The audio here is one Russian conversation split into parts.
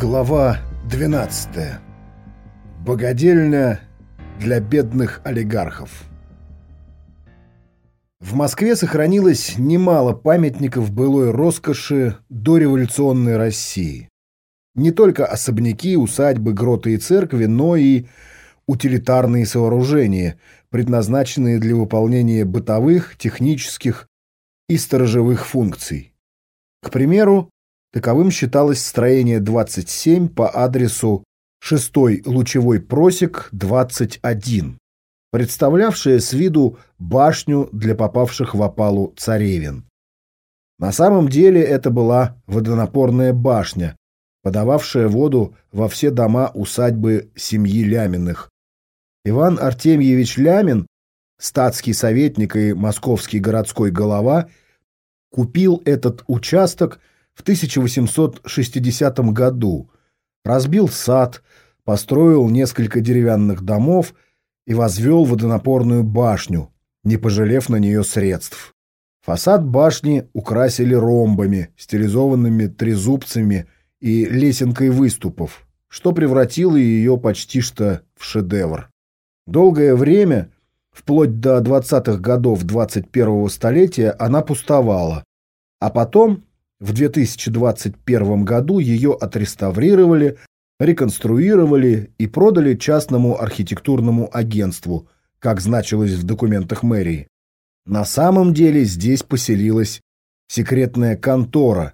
Глава 12. Богадельня для бедных олигархов. В Москве сохранилось немало памятников былой роскоши дореволюционной России. Не только особняки, усадьбы, гроты и церкви, но и утилитарные сооружения, предназначенные для выполнения бытовых, технических и сторожевых функций. К примеру, таковым считалось строение 27 по адресу 6 лучевой просек 21, представлявшее с виду башню для попавших в опалу царевин. На самом деле это была водонапорная башня, подававшая воду во все дома усадьбы семьи Ляминых. Иван Артемьевич Лямин, статский советник и московский городской голова, купил этот участок в 1860 году, разбил сад, построил несколько деревянных домов и возвел водонапорную башню, не пожалев на нее средств. Фасад башни украсили ромбами, стилизованными трезубцами и лесенкой выступов, что превратило ее почти что в шедевр. Долгое время, вплоть до 20-х годов 21-го столетия, она пустовала, а потом, в 2021 году, ее отреставрировали, реконструировали и продали частному архитектурному агентству, как значилось в документах мэрии. На самом деле здесь поселилась секретная контора,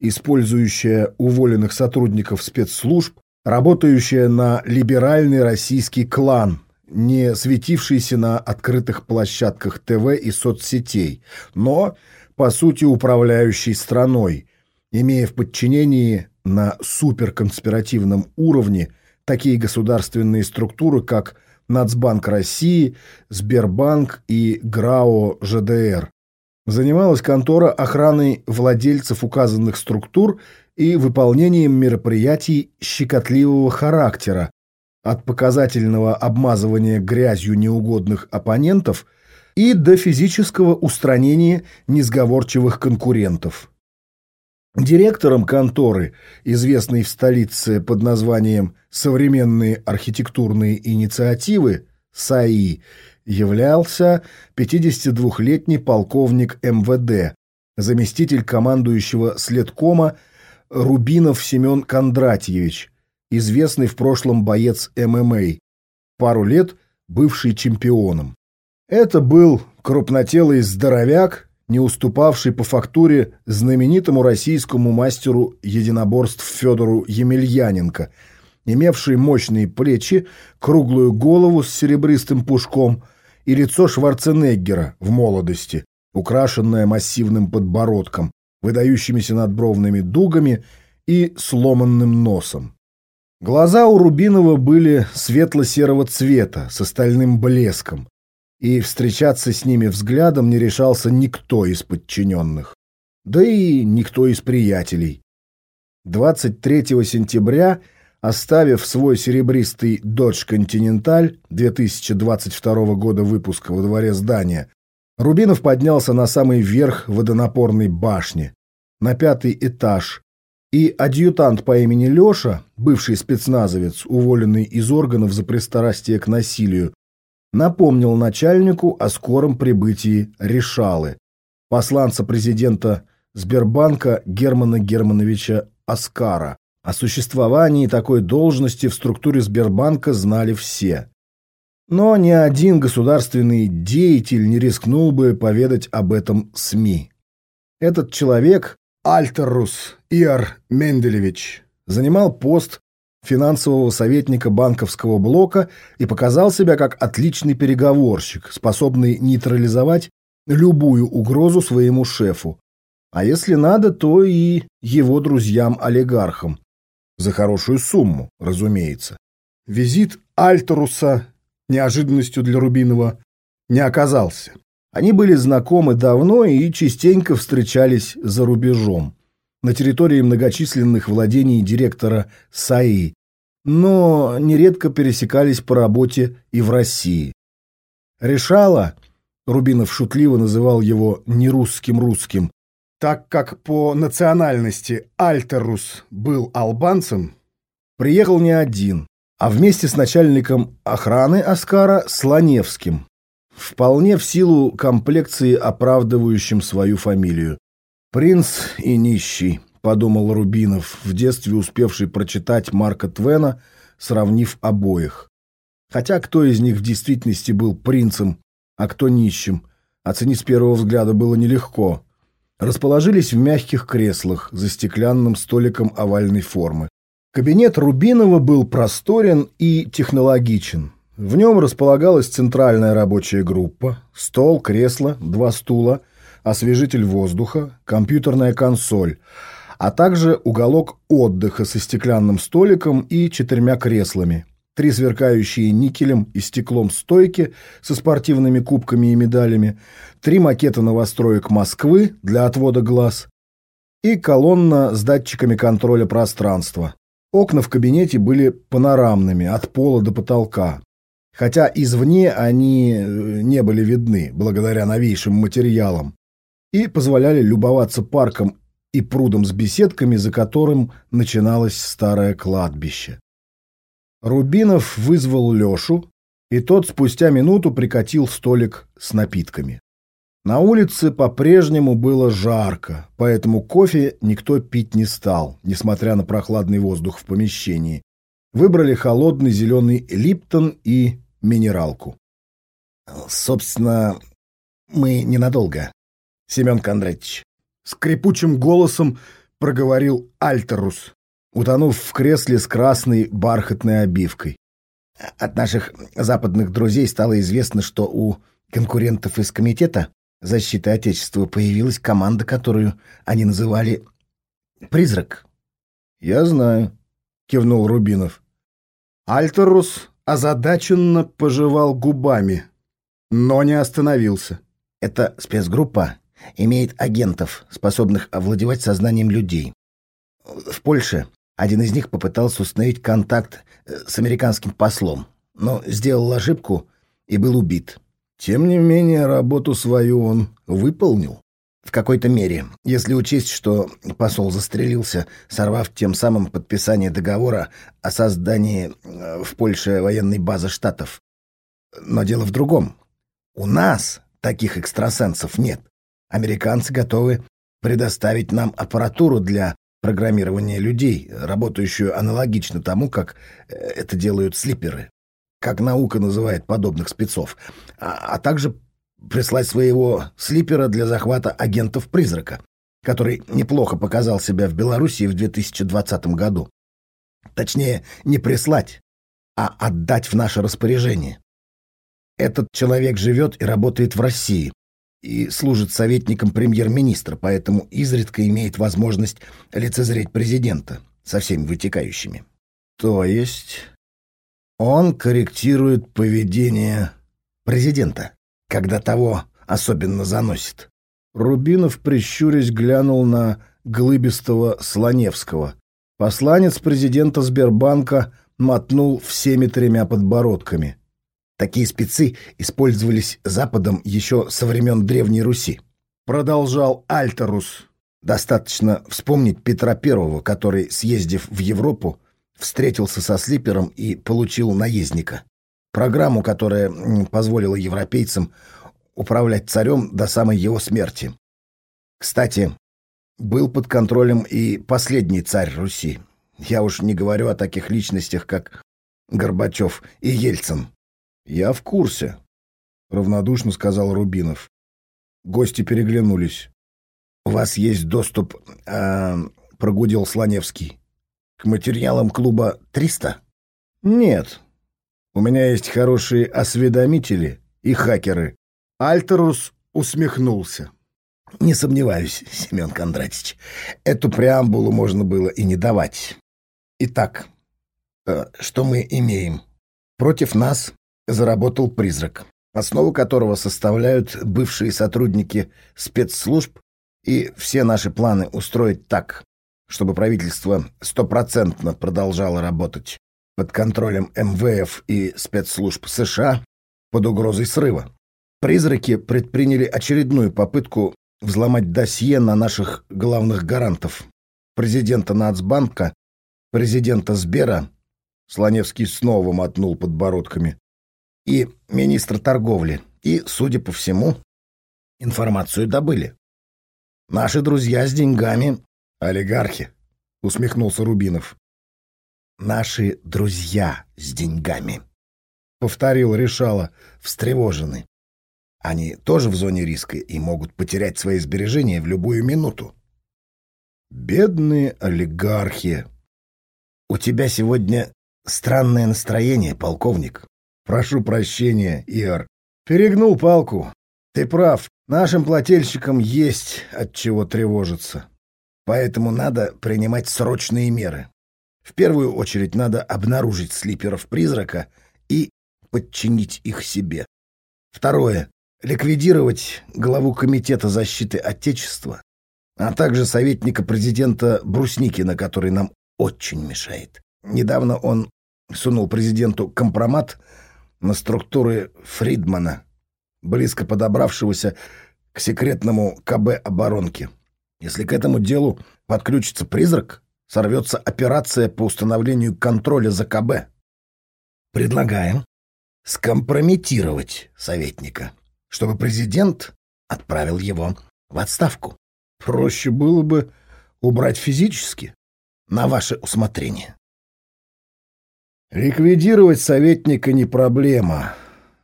использующая уволенных сотрудников спецслужб, работающая на либеральный российский клан, не светившийся на открытых площадках ТВ и соцсетей, но, по сути, управляющий страной, имея в подчинении на суперконспиративном уровне такие государственные структуры, как Нацбанк России, Сбербанк и ГРАО ЖДР, Занималась контора охраной владельцев указанных структур и выполнением мероприятий щекотливого характера, от показательного обмазывания грязью неугодных оппонентов и до физического устранения несговорчивых конкурентов. Директором конторы, известной в столице под названием «Современные архитектурные инициативы» САИ, являлся 52-летний полковник МВД, заместитель командующего следкома Рубинов Семен Кондратьевич, известный в прошлом боец ММА, пару лет бывший чемпионом. Это был крупнотелый здоровяк, не уступавший по фактуре знаменитому российскому мастеру единоборств Федору Емельяненко, имевший мощные плечи, круглую голову с серебристым пушком и лицо Шварценеггера в молодости, украшенное массивным подбородком, выдающимися надбровными дугами и сломанным носом. Глаза у Рубинова были светло-серого цвета, с остальным блеском, и встречаться с ними взглядом не решался никто из подчиненных, да и никто из приятелей. 23 сентября – Оставив свой серебристый Dodge Continental 2022 года выпуска во дворе здания, Рубинов поднялся на самый верх водонапорной башни, на пятый этаж, и адъютант по имени Леша, бывший спецназовец, уволенный из органов за пристрастие к насилию, напомнил начальнику о скором прибытии Решалы, посланца президента Сбербанка Германа Германовича Аскара. О существовании такой должности в структуре Сбербанка знали все. Но ни один государственный деятель не рискнул бы поведать об этом СМИ. Этот человек, Альтеррус Иар Менделевич, занимал пост финансового советника банковского блока и показал себя как отличный переговорщик, способный нейтрализовать любую угрозу своему шефу, а если надо, то и его друзьям-олигархам, за хорошую сумму, разумеется. Визит Альтеруса неожиданностью для Рубинова не оказался. Они были знакомы давно и частенько встречались за рубежом, на территории многочисленных владений директора САИ, но нередко пересекались по работе и в России. Решала, Рубинов шутливо называл его нерусским русским, так как по национальности Альтерус был албанцем, приехал не один, а вместе с начальником охраны Оскара Слоневским, вполне в силу комплекции, оправдывающим свою фамилию. «Принц и нищий», — подумал Рубинов, в детстве успевший прочитать Марка Твена, сравнив обоих. Хотя кто из них в действительности был принцем, а кто нищим, оценить с первого взгляда было нелегко. Расположились в мягких креслах за стеклянным столиком овальной формы. Кабинет Рубинова был просторен и технологичен. В нем располагалась центральная рабочая группа, стол, кресло, два стула, освежитель воздуха, компьютерная консоль, а также уголок отдыха со стеклянным столиком и четырьмя креслами, три сверкающие никелем и стеклом стойки со спортивными кубками и медалями, три макета новостроек Москвы для отвода глаз и колонна с датчиками контроля пространства. Окна в кабинете были панорамными от пола до потолка, хотя извне они э, не были видны благодаря новейшим материалам и позволяли любоваться парком и прудом с беседками, за которым начиналось старое кладбище. Рубинов вызвал Лешу, и тот спустя минуту прикатил столик с напитками. На улице по-прежнему было жарко, поэтому кофе никто пить не стал, несмотря на прохладный воздух в помещении. Выбрали холодный зеленый липтон и минералку. «Собственно, мы ненадолго, Семен Кондратьевич», — скрипучим голосом проговорил Альтерус утонув в кресле с красной бархатной обивкой. От наших западных друзей стало известно, что у конкурентов из Комитета защиты Отечества появилась команда, которую они называли «Призрак». «Я знаю», — кивнул Рубинов. Альтерус озадаченно пожевал губами, но не остановился. «Эта спецгруппа имеет агентов, способных овладевать сознанием людей. В Польше один из них попытался установить контакт э, с американским послом, но сделал ошибку и был убит. Тем не менее, работу свою он выполнил. В какой-то мере, если учесть, что посол застрелился, сорвав тем самым подписание договора о создании э, в Польше военной базы штатов. Но дело в другом. У нас таких экстрасенсов нет. Американцы готовы предоставить нам аппаратуру для программирования людей, работающую аналогично тому, как э, это делают слиперы, как наука называет подобных спецов, а, а также прислать своего слипера для захвата агентов-призрака, который неплохо показал себя в Белоруссии в 2020 году. Точнее, не прислать, а отдать в наше распоряжение. Этот человек живет и работает в России, и служит советником премьер-министра, поэтому изредка имеет возможность лицезреть президента со всеми вытекающими. То есть он корректирует поведение президента, когда того особенно заносит. Рубинов, прищурясь, глянул на глыбистого Слоневского. Посланец президента Сбербанка мотнул всеми тремя подбородками. Такие спецы использовались Западом еще со времен Древней Руси. Продолжал Альтерус. Достаточно вспомнить Петра Первого, который, съездив в Европу, встретился со Слипером и получил наездника. Программу, которая позволила европейцам управлять царем до самой его смерти. Кстати, был под контролем и последний царь Руси. Я уж не говорю о таких личностях, как Горбачев и Ельцин. «Я в курсе», — равнодушно сказал Рубинов. Гости переглянулись. «У вас есть доступ, э, — прогудел Слоневский, — к материалам клуба «300»?» «Нет. У меня есть хорошие осведомители и хакеры». Альтерус усмехнулся. «Не сомневаюсь, Семен Кондратьевич. Эту преамбулу можно было и не давать. Итак, э, что мы имеем? Против нас заработал призрак, основу которого составляют бывшие сотрудники спецслужб и все наши планы устроить так, чтобы правительство стопроцентно продолжало работать под контролем МВФ и спецслужб США под угрозой срыва. Призраки предприняли очередную попытку взломать досье на наших главных гарантов, президента Нацбанка президента Сбера, Слоневский снова мотнул подбородками, и министра торговли, и, судя по всему, информацию добыли. Наши друзья с деньгами — олигархи, — усмехнулся Рубинов. Наши друзья с деньгами, — повторил Решала, встревоженный. Они тоже в зоне риска и могут потерять свои сбережения в любую минуту. Бедные олигархи. У тебя сегодня странное настроение, полковник. Прошу прощения, Иор. Перегнул палку. Ты прав, нашим плательщикам есть от чего тревожиться. Поэтому надо принимать срочные меры. В первую очередь надо обнаружить слиперов призрака и подчинить их себе. Второе ликвидировать главу Комитета защиты Отечества, а также советника президента Брусникина, который нам очень мешает. Недавно он сунул президенту компромат на структуры Фридмана, близко подобравшегося к секретному КБ оборонки. Если к этому делу подключится призрак, сорвется операция по установлению контроля за КБ. Предлагаем скомпрометировать советника чтобы президент отправил его в отставку. Проще было бы убрать физически, на ваше усмотрение. Ликвидировать советника не проблема,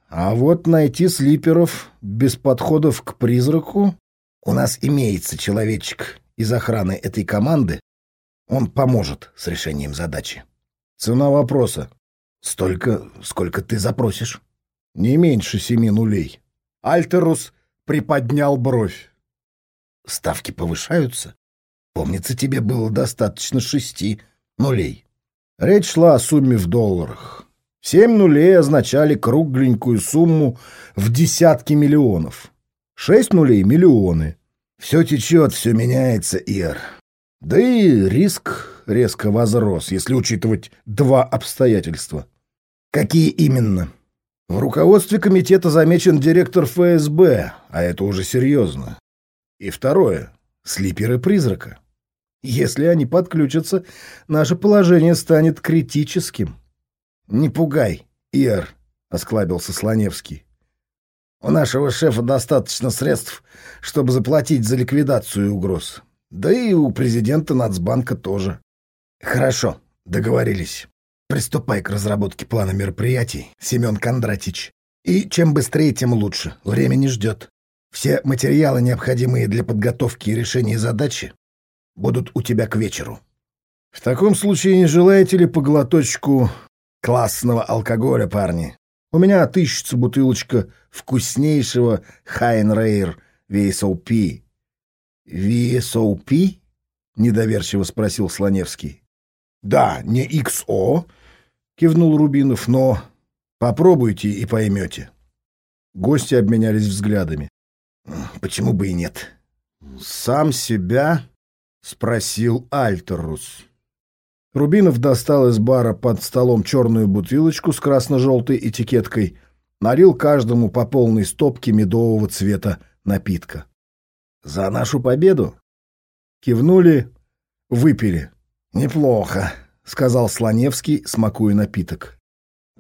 а вот найти слиперов без подходов к призраку... У нас имеется человечек из охраны этой команды, он поможет с решением задачи. Цена вопроса. Столько, сколько ты запросишь. Не меньше семи нулей. Альтерус приподнял бровь. Ставки повышаются? Помнится, тебе было достаточно шести нулей. Речь шла о сумме в долларах. Семь нулей означали кругленькую сумму в десятки миллионов. Шесть нулей — миллионы. Все течет, все меняется, Ир. Да и риск резко возрос, если учитывать два обстоятельства. Какие именно? В руководстве комитета замечен директор ФСБ, а это уже серьезно. И второе — слиперы призрака. Если они подключатся, наше положение станет критическим. — Не пугай, Ир, — осклабился Слоневский. — У нашего шефа достаточно средств, чтобы заплатить за ликвидацию угроз. Да и у президента Нацбанка тоже. — Хорошо, договорились. Приступай к разработке плана мероприятий, Семен Кондратич. И чем быстрее, тем лучше. Время не ждет. Все материалы, необходимые для подготовки и решения задачи, будут у тебя к вечеру. В таком случае не желаете ли поглоточку классного алкоголя, парни? У меня отыщется бутылочка вкуснейшего Хайнрейр VSOP. VSOP? Недоверчиво спросил Слоневский. Да, не XO, кивнул Рубинов, но попробуйте и поймете. Гости обменялись взглядами. Почему бы и нет? Сам себя спросил Альтерус. Рубинов достал из бара под столом черную бутылочку с красно-желтой этикеткой, налил каждому по полной стопке медового цвета напитка. «За нашу победу!» Кивнули, выпили. «Неплохо», — сказал Слоневский, смакуя напиток.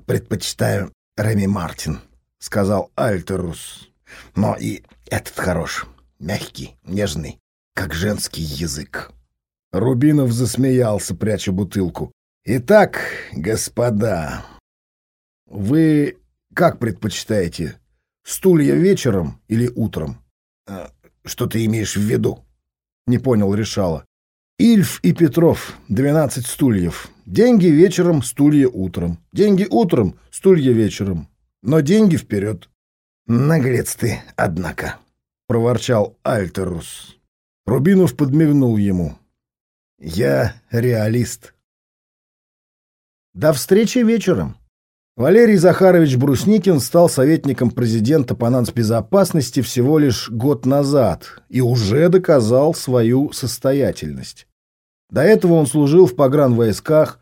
«Предпочитаю Реми Мартин», — сказал Альтерус. «Но и этот хорош, мягкий, нежный, как женский язык». Рубинов засмеялся, пряча бутылку. «Итак, господа, вы как предпочитаете, стулья вечером или утром?» «Э, «Что ты имеешь в виду?» — не понял Решала. Ильф и Петров, 12 стульев. Деньги вечером, стулья утром. Деньги утром, стулья вечером. Но деньги вперед. Наглец ты, однако, — проворчал Альтерус. Рубинов подмигнул ему. Я реалист. До встречи вечером. Валерий Захарович Брусникин стал советником президента по нацбезопасности всего лишь год назад и уже доказал свою состоятельность. До этого он служил в погранвойсках,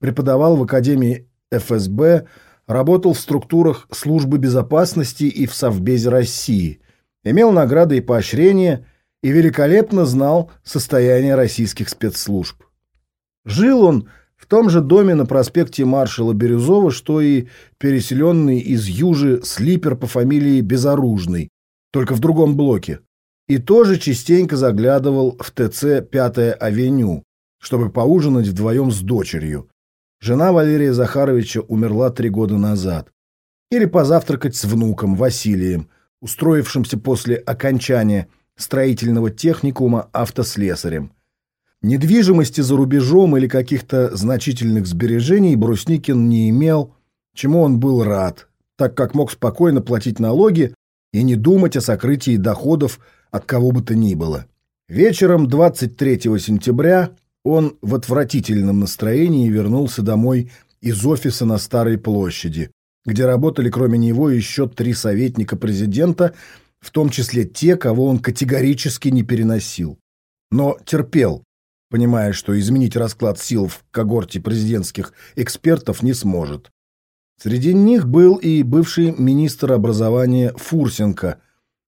преподавал в Академии ФСБ, работал в структурах службы безопасности и в Совбезе России, имел награды и поощрения и великолепно знал состояние российских спецслужб. Жил он В том же доме на проспекте маршала Бирюзова, что и переселенный из Южи слипер по фамилии Безоружный, только в другом блоке. И тоже частенько заглядывал в ТЦ «Пятая авеню», чтобы поужинать вдвоем с дочерью. Жена Валерия Захаровича умерла три года назад. Или позавтракать с внуком Василием, устроившимся после окончания строительного техникума автослесарем. Недвижимости за рубежом или каких-то значительных сбережений Брусникин не имел, чему он был рад, так как мог спокойно платить налоги и не думать о сокрытии доходов от кого бы то ни было. Вечером 23 сентября он в отвратительном настроении вернулся домой из офиса на Старой площади, где работали кроме него еще три советника президента, в том числе те, кого он категорически не переносил. Но терпел, понимая, что изменить расклад сил в когорте президентских экспертов не сможет. Среди них был и бывший министр образования Фурсенко,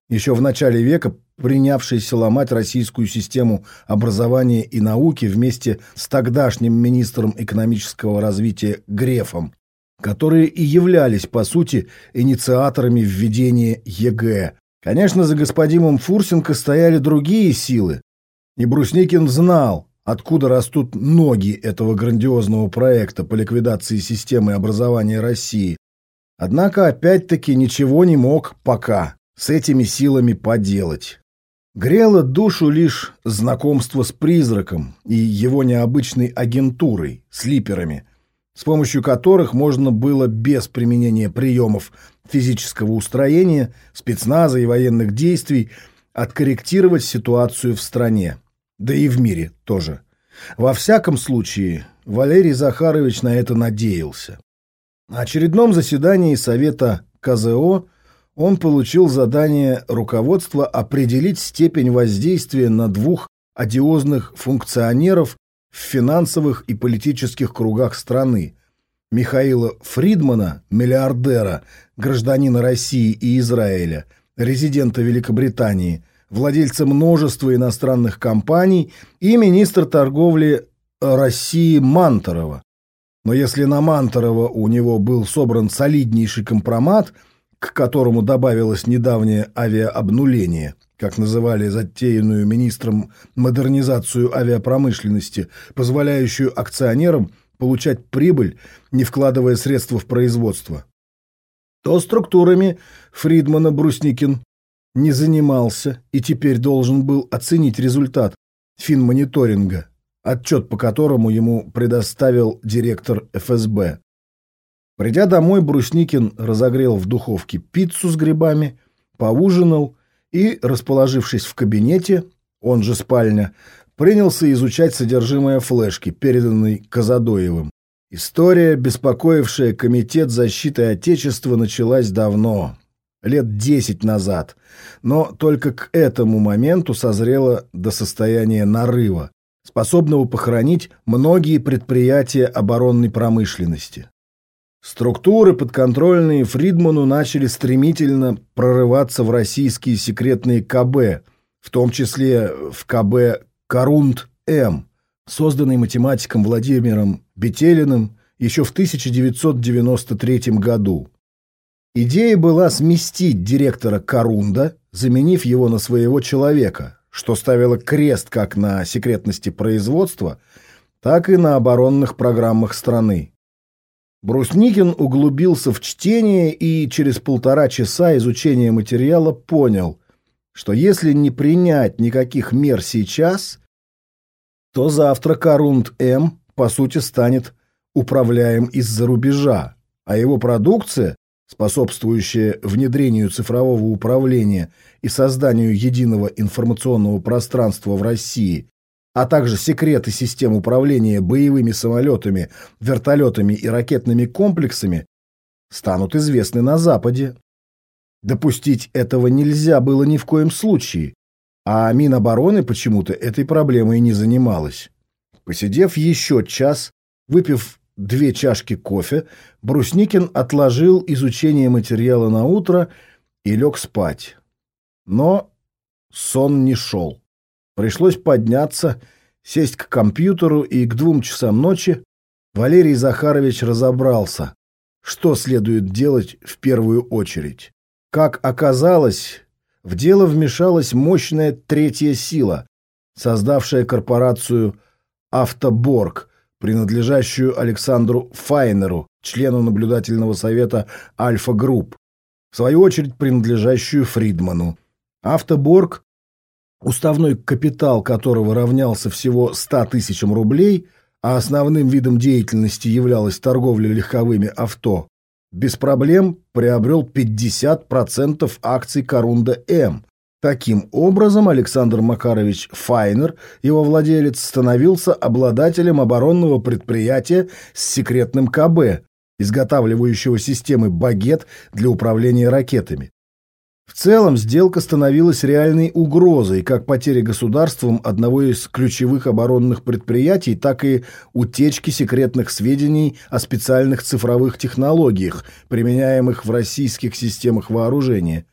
еще в начале века принявшийся ломать российскую систему образования и науки вместе с тогдашним министром экономического развития Грефом, которые и являлись, по сути, инициаторами введения ЕГЭ. Конечно, за господином Фурсенко стояли другие силы, и Брусникин знал, откуда растут ноги этого грандиозного проекта по ликвидации системы образования России. Однако, опять-таки, ничего не мог пока с этими силами поделать. Грело душу лишь знакомство с призраком и его необычной агентурой, слиперами, с помощью которых можно было без применения приемов физического устроения, спецназа и военных действий откорректировать ситуацию в стране, да и в мире тоже. Во всяком случае, Валерий Захарович на это надеялся. На очередном заседании Совета КЗО он получил задание руководства определить степень воздействия на двух одиозных функционеров в финансовых и политических кругах страны. Михаила Фридмана, миллиардера, гражданина России и Израиля, резидента Великобритании, владельца множества иностранных компаний и министра торговли России Мантарова. Но если на Мантарова у него был собран солиднейший компромат – к которому добавилось недавнее авиаобнуление, как называли затеянную министром модернизацию авиапромышленности, позволяющую акционерам получать прибыль, не вкладывая средства в производство. То структурами Фридмана Брусникин не занимался и теперь должен был оценить результат финмониторинга, отчет по которому ему предоставил директор ФСБ. Придя домой, Брусникин разогрел в духовке пиццу с грибами, поужинал и, расположившись в кабинете, он же спальня, принялся изучать содержимое флешки, переданной Казадоевым. История, беспокоившая Комитет защиты Отечества, началась давно, лет десять назад, но только к этому моменту созрела до состояния нарыва, способного похоронить многие предприятия оборонной промышленности. Структуры, подконтрольные Фридману, начали стремительно прорываться в российские секретные КБ, в том числе в КБ «Корунд-М», созданный математиком Владимиром Бетелиным еще в 1993 году. Идея была сместить директора Корунда, заменив его на своего человека, что ставило крест как на секретности производства, так и на оборонных программах страны. Брусникин углубился в чтение и через полтора часа изучения материала понял, что если не принять никаких мер сейчас, то завтра Корунд-М, по сути, станет управляем из-за рубежа, а его продукция, способствующая внедрению цифрового управления и созданию единого информационного пространства в России, а также секреты систем управления боевыми самолетами, вертолетами и ракетными комплексами, станут известны на Западе. Допустить этого нельзя было ни в коем случае, а Минобороны почему-то этой проблемой не занималась. Посидев еще час, выпив две чашки кофе, Брусникин отложил изучение материала на утро и лег спать. Но сон не шел. Пришлось подняться, сесть к компьютеру и к двум часам ночи Валерий Захарович разобрался, что следует делать в первую очередь. Как оказалось, в дело вмешалась мощная третья сила, создавшая корпорацию «Автоборг», принадлежащую Александру Файнеру, члену наблюдательного совета «Альфа-групп», в свою очередь принадлежащую Фридману. «Автоборг», уставной капитал которого равнялся всего 100 тысячам рублей, а основным видом деятельности являлась торговля легковыми авто, без проблем приобрел 50% акций Корунда М. Таким образом, Александр Макарович Файнер, его владелец, становился обладателем оборонного предприятия с секретным КБ, изготавливающего системы «Багет» для управления ракетами. В целом, сделка становилась реальной угрозой как потери государством одного из ключевых оборонных предприятий, так и утечки секретных сведений о специальных цифровых технологиях, применяемых в российских системах вооружения.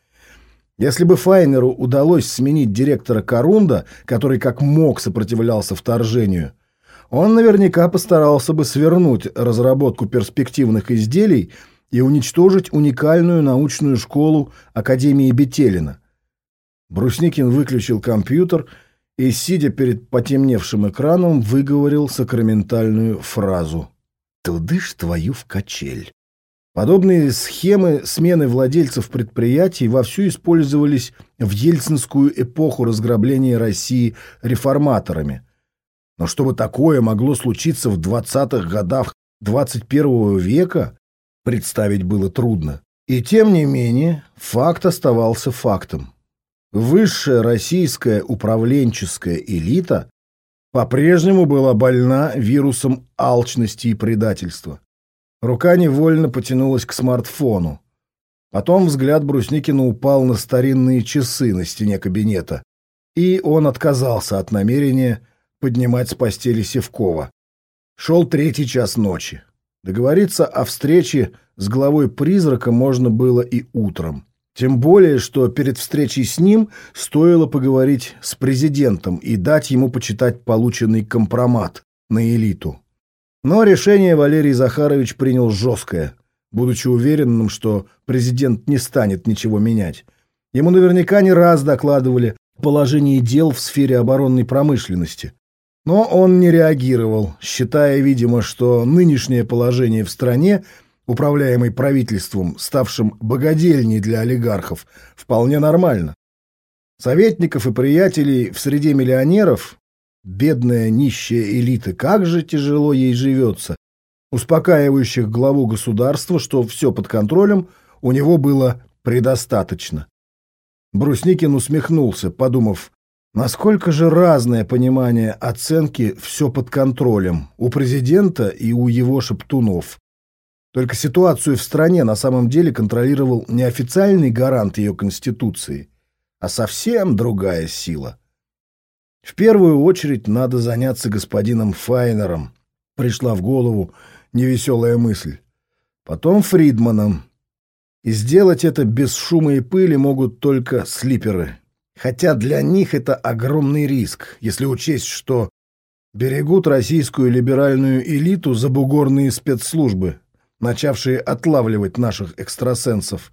Если бы Файнеру удалось сменить директора Корунда, который как мог сопротивлялся вторжению, он наверняка постарался бы свернуть разработку перспективных изделий – и уничтожить уникальную научную школу Академии Бетелина. Брусникин выключил компьютер и, сидя перед потемневшим экраном, выговорил сакраментальную фразу «Туды ж твою в качель». Подобные схемы смены владельцев предприятий вовсю использовались в ельцинскую эпоху разграбления России реформаторами. Но чтобы такое могло случиться в 20-х годах 21 века, представить было трудно. И тем не менее, факт оставался фактом. Высшая российская управленческая элита по-прежнему была больна вирусом алчности и предательства. Рука невольно потянулась к смартфону. Потом взгляд Брусникина упал на старинные часы на стене кабинета, и он отказался от намерения поднимать с постели Севкова. Шел третий час ночи. Договориться о встрече с главой призрака можно было и утром. Тем более, что перед встречей с ним стоило поговорить с президентом и дать ему почитать полученный компромат на элиту. Но решение Валерий Захарович принял жесткое, будучи уверенным, что президент не станет ничего менять. Ему наверняка не раз докладывали положение дел в сфере оборонной промышленности. Но он не реагировал, считая, видимо, что нынешнее положение в стране, управляемой правительством, ставшим богадельней для олигархов, вполне нормально. Советников и приятелей в среде миллионеров, бедная нищая элита, как же тяжело ей живется, успокаивающих главу государства, что все под контролем, у него было предостаточно. Брусникин усмехнулся, подумав, Насколько же разное понимание оценки «все под контролем» у президента и у его шептунов. Только ситуацию в стране на самом деле контролировал не официальный гарант ее конституции, а совсем другая сила. В первую очередь надо заняться господином Файнером, пришла в голову невеселая мысль. Потом Фридманом. И сделать это без шума и пыли могут только слиперы, Хотя для них это огромный риск, если учесть, что берегут российскую либеральную элиту забугорные спецслужбы, начавшие отлавливать наших экстрасенсов.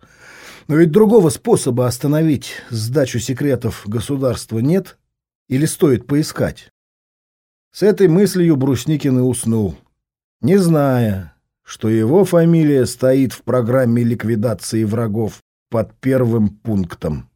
Но ведь другого способа остановить сдачу секретов государства нет или стоит поискать? С этой мыслью Брусникин и уснул, не зная, что его фамилия стоит в программе ликвидации врагов под первым пунктом.